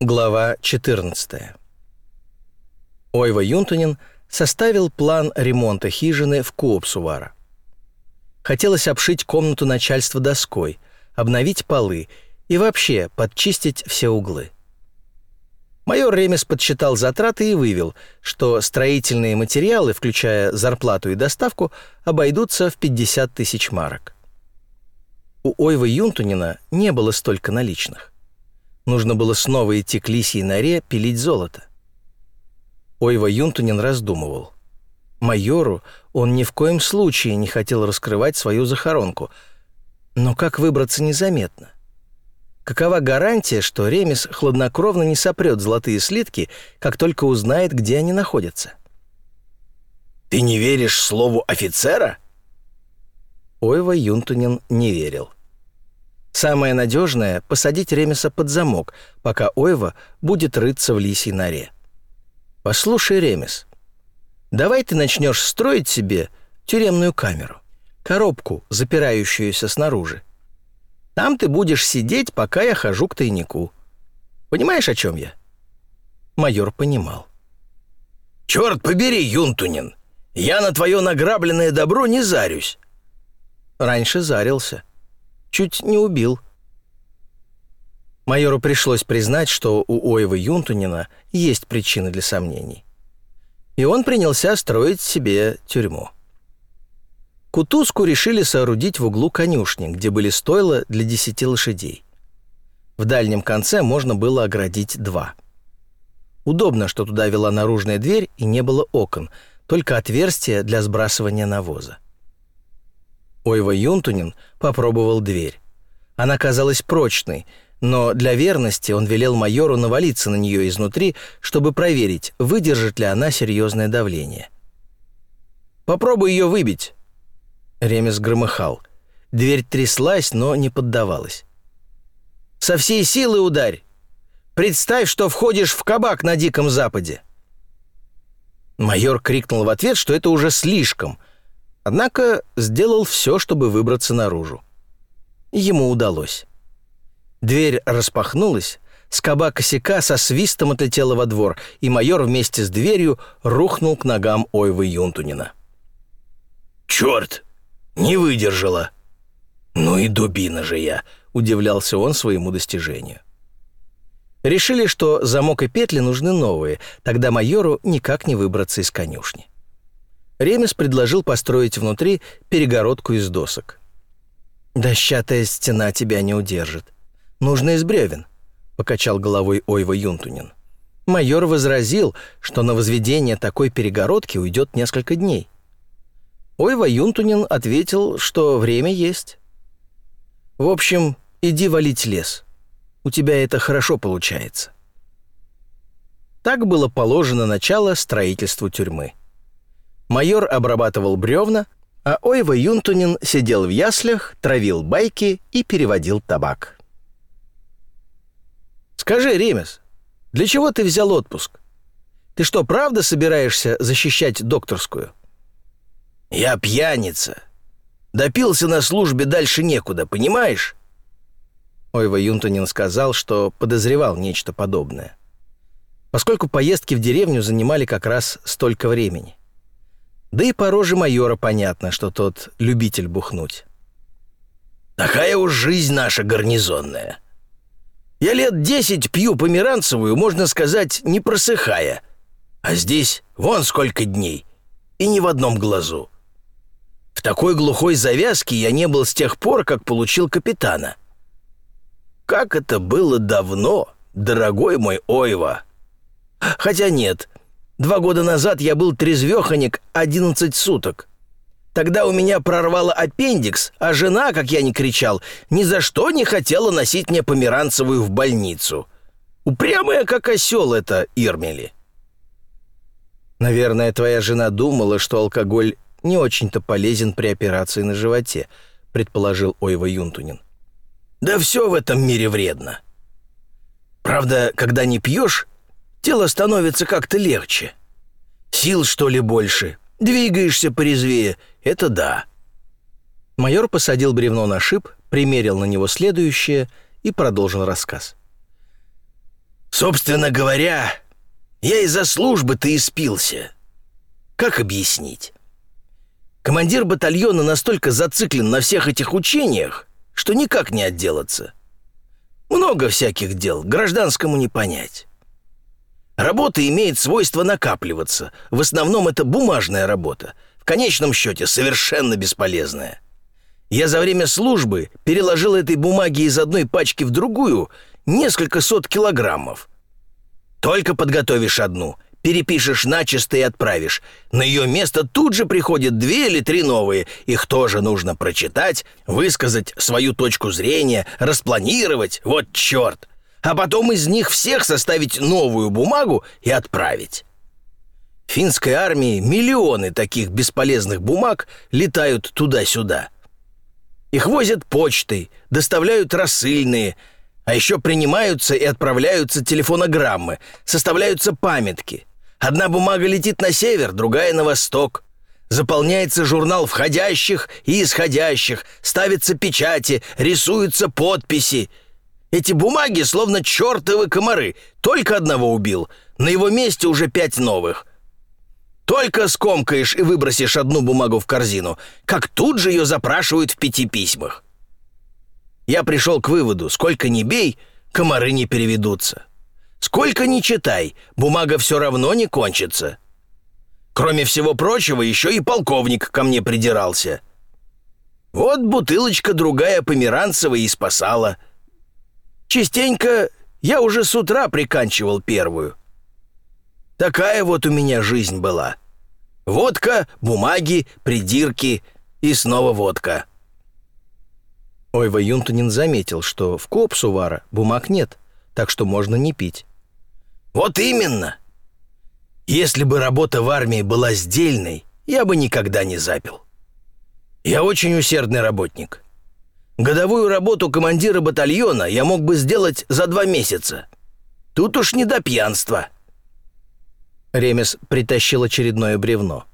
Глава 14. Ойва Юнтунин составил план ремонта хижины в Куопсувара. Хотелось обшить комнату начальства доской, обновить полы и вообще подчистить все углы. Майор Ремес подсчитал затраты и вывел, что строительные материалы, включая зарплату и доставку, обойдутся в 50 тысяч марок. У Ойвы Юнтунина не было столько наличных. Нужно было снова идти к лисьей норе пилить золото. Ойва Юнтунин раздумывал. Майору он ни в коем случае не хотел раскрывать свою захоронку. Но как выбраться незаметно? Какова гарантия, что Ремес хладнокровно не сопрет золотые слитки, как только узнает, где они находятся? «Ты не веришь слову офицера?» Ойва Юнтунин не верил. Самое надежное — посадить Ремеса под замок, пока Ойва будет рыться в лисьей норе. «Послушай, Ремес, давай ты начнешь строить себе тюремную камеру, коробку, запирающуюся снаружи. Там ты будешь сидеть, пока я хожу к тайнику. Понимаешь, о чем я?» Майор понимал. «Черт побери, Юнтунин! Я на твое награбленное добро не зарюсь!» Раньше зарился. Чуть не убил. Майору пришлось признать, что у Оева Юнтунина есть причины для сомнений. И он принялся строить себе тюрьму. Кутузку решили соорудить в углу конюшни, где были стойла для десяти лошадей. В дальнем конце можно было оградить два. Удобно, что туда вела наружная дверь и не было окон, только отверстие для сбрасывания навоза. Ойва Юнтунин попробовал дверь. Она казалась прочной, но для верности он велел майору навалиться на нее изнутри, чтобы проверить, выдержит ли она серьезное давление. «Попробуй ее выбить!» Ремес громыхал. Дверь тряслась, но не поддавалась. «Со всей силы ударь! Представь, что входишь в кабак на Диком Западе!» Майор крикнул в ответ, что это уже слишком, Однако сделал все, чтобы выбраться наружу. Ему удалось. Дверь распахнулась, скоба косяка со свистом отлетела во двор, и майор вместе с дверью рухнул к ногам Ойвы Юнтунина. «Черт! Не выдержала!» «Ну и дубина же я!» — удивлялся он своему достижению. Решили, что замок и петли нужны новые, тогда майору никак не выбраться из конюшни. Ремес предложил построить внутри перегородку из досок. «Дощатая стена тебя не удержит. Нужно из бревен», — покачал головой Ойва Юнтунин. Майор возразил, что на возведение такой перегородки уйдет несколько дней. Ойва Юнтунин ответил, что время есть. «В общем, иди валить лес. У тебя это хорошо получается». Так было положено начало строительству тюрьмы. Майор обрабатывал бревна, а Ойва Юнтунин сидел в яслях, травил байки и переводил табак. «Скажи, Ремес, для чего ты взял отпуск? Ты что, правда собираешься защищать докторскую?» «Я пьяница. Допился на службе дальше некуда, понимаешь?» Ойва Юнтунин сказал, что подозревал нечто подобное. Поскольку поездки в деревню занимали как раз столько времени. Да и по роже майора понятно, что тот любитель бухнуть. «Такая уж жизнь наша гарнизонная. Я лет десять пью померанцевую, можно сказать, не просыхая. А здесь вон сколько дней, и ни в одном глазу. В такой глухой завязке я не был с тех пор, как получил капитана. Как это было давно, дорогой мой Ойва. Хотя нет, Два года назад я был трезвеханик 11 суток. Тогда у меня прорвало аппендикс, а жена, как я ни кричал, ни за что не хотела носить мне померанцевую в больницу. Упрямая, как осел это Ирмели. Наверное, твоя жена думала, что алкоголь не очень-то полезен при операции на животе, предположил Ойва Юнтунин. Да все в этом мире вредно. Правда, когда не пьешь, Тело становится как-то легче. Сил, что ли, больше. Двигаешься порезвее. Это да. Майор посадил бревно на шип, примерил на него следующее и продолжил рассказ. Собственно говоря, я из-за службы-то и спился. Как объяснить? Командир батальона настолько зациклен на всех этих учениях, что никак не отделаться. Много всяких дел, гражданскому не понять. Работа имеет свойство накапливаться. В основном это бумажная работа. В конечном счете совершенно бесполезная. Я за время службы переложил этой бумаги из одной пачки в другую несколько сот килограммов. Только подготовишь одну, перепишешь начисто и отправишь. На ее место тут же приходят две или три новые. Их тоже нужно прочитать, высказать свою точку зрения, распланировать. Вот черт! А потом из них всех составить новую бумагу и отправить. В финской армии миллионы таких бесполезных бумаг летают туда-сюда. Их возят почтой, доставляют рассыльные, а еще принимаются и отправляются телефонограммы, составляются памятки. Одна бумага летит на север, другая на восток. Заполняется журнал входящих и исходящих, ставятся печати, рисуются подписи. Эти бумаги словно чертовы комары. Только одного убил. На его месте уже пять новых. Только скомкаешь и выбросишь одну бумагу в корзину, как тут же ее запрашивают в пяти письмах. Я пришел к выводу, сколько ни бей, комары не переведутся. Сколько ни читай, бумага все равно не кончится. Кроме всего прочего, еще и полковник ко мне придирался. Вот бутылочка другая померанцева и спасала. Частенько я уже с утра приканчивал первую. Такая вот у меня жизнь была. Водка, бумаги, придирки и снова водка. Ойва Юнтунин заметил, что в Копсувара бумаг нет, так что можно не пить. «Вот именно! Если бы работа в армии была сдельной, я бы никогда не запил. Я очень усердный работник. Годовую работу командира батальона я мог бы сделать за два месяца. Тут уж не до пьянства». Ремес притащил очередное бревно.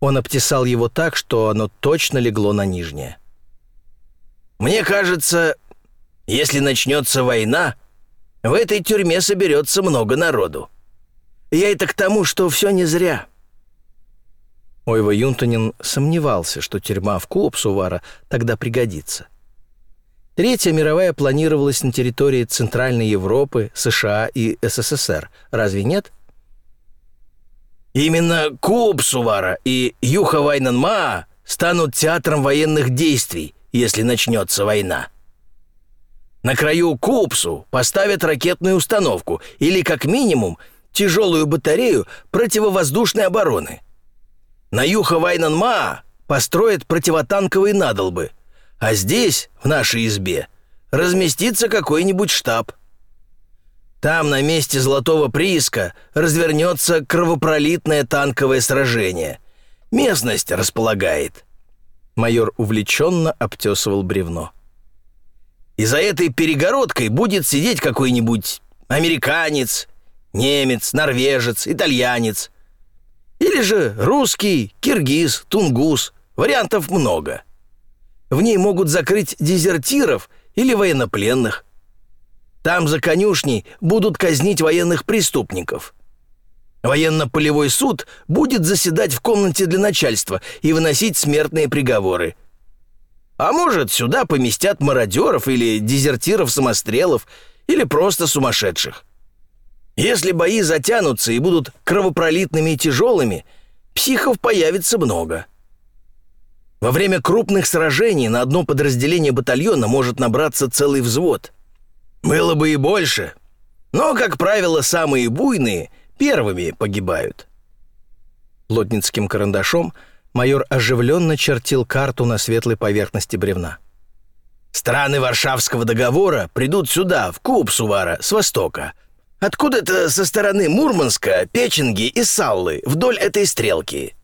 Он обтесал его так, что оно точно легло на нижнее. Мне кажется, если начнется война, в этой тюрьме соберется много народу. Я это к тому, что все не зря». Ойва Юнтонин сомневался, что тюрьма в Куопсувара тогда пригодится. Третья мировая планировалась на территории Центральной Европы, США и СССР. Разве нет? Именно Куопсувара и Юха-Вайнанмаа станут театром военных действий, если начнется война. На краю Купсу поставят ракетную установку или, как минимум, тяжелую батарею противовоздушной обороны. На юха Вайнанма построят противотанковые надолбы, а здесь, в нашей избе, разместится какой-нибудь штаб. Там, на месте золотого прииска, развернется кровопролитное танковое сражение. Местность располагает. Майор увлеченно обтесывал бревно. И за этой перегородкой будет сидеть какой-нибудь американец, немец, норвежец, итальянец. Или же русский, киргиз, тунгус. Вариантов много. В ней могут закрыть дезертиров или военнопленных. Там за конюшней будут казнить военных преступников. Военно-полевой суд будет заседать в комнате для начальства и выносить смертные приговоры. А может, сюда поместят мародеров или дезертиров-самострелов, или просто сумасшедших. Если бои затянутся и будут кровопролитными и тяжелыми, психов появится много. Во время крупных сражений на одно подразделение батальона может набраться целый взвод. Было бы и больше, но, как правило, самые буйные — первыми погибают. Лотницким карандашом майор оживленно чертил карту на светлой поверхности бревна. «Страны Варшавского договора придут сюда, в Кубсувара, с востока. Откуда-то со стороны Мурманска, Печенги и Саллы, вдоль этой стрелки.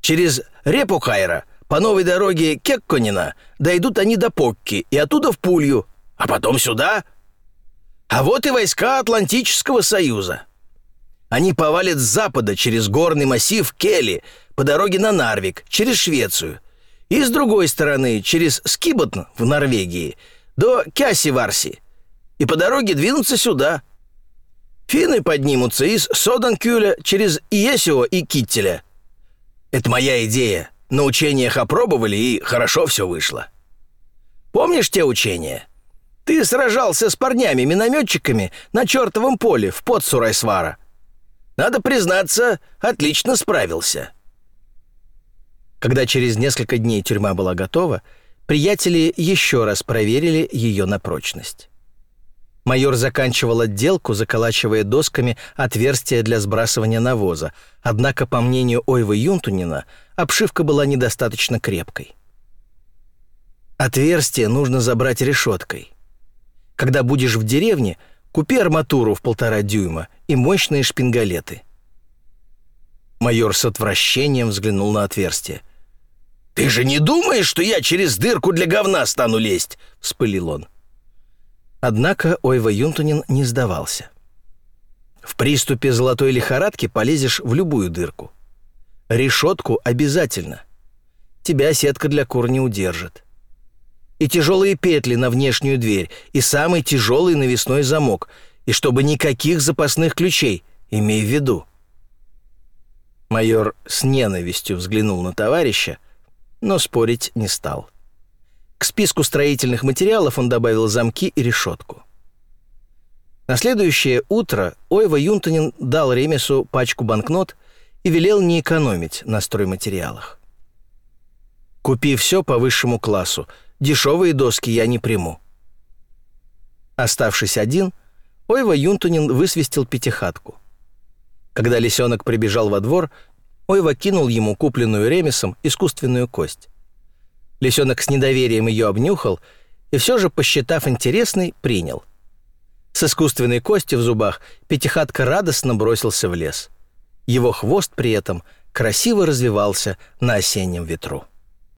Через Репухайра по новой дороге Кекконина дойдут они до Покки и оттуда в Пулью, а потом сюда. А вот и войска Атлантического Союза. Они повалят с запада через горный массив Келли по дороге на Нарвик, через Швецию. И с другой стороны, через Скиботн в Норвегии до Кясиварси. И по дороге двинуться сюда. Финны поднимутся из Соденкюля через Иесио и Киттеля. Это моя идея. На учениях опробовали, и хорошо все вышло. Помнишь те учения? Ты сражался с парнями-минометчиками на чертовом поле в Подсурайсвара. Надо признаться, отлично справился. Когда через несколько дней тюрьма была готова, приятели еще раз проверили ее на прочность. Майор заканчивал отделку, заколачивая досками отверстия для сбрасывания навоза, однако, по мнению Ойвы Юнтунина, обшивка была недостаточно крепкой. Отверстие нужно забрать решеткой. Когда будешь в деревне, купи арматуру в полтора дюйма и мощные шпингалеты. Майор с отвращением взглянул на отверстие. «Ты же не думаешь, что я через дырку для говна стану лезть?» — вспылил он. Однако Ойва Юнтунин не сдавался. В приступе золотой лихорадки полезешь в любую дырку. Решетку обязательно. Тебя сетка для кур не удержит. И тяжелые петли на внешнюю дверь, и самый тяжелый навесной замок, и чтобы никаких запасных ключей, имей в виду. Майор с ненавистью взглянул на товарища, но спорить не стал. — списку строительных материалов он добавил замки и решетку. На следующее утро Ойва Юнтонин дал Ремесу пачку банкнот и велел не экономить на стройматериалах. «Купи все по высшему классу. Дешевые доски я не приму». Оставшись один, Ойва Юнтунин высвистил пятихатку. Когда лисенок прибежал во двор, Ойва кинул ему купленную Ремесом искусственную кость. Лисенок с недоверием ее обнюхал и все же, посчитав интересной, принял. С искусственной костью в зубах Пятихатка радостно бросился в лес. Его хвост при этом красиво развивался на осеннем ветру.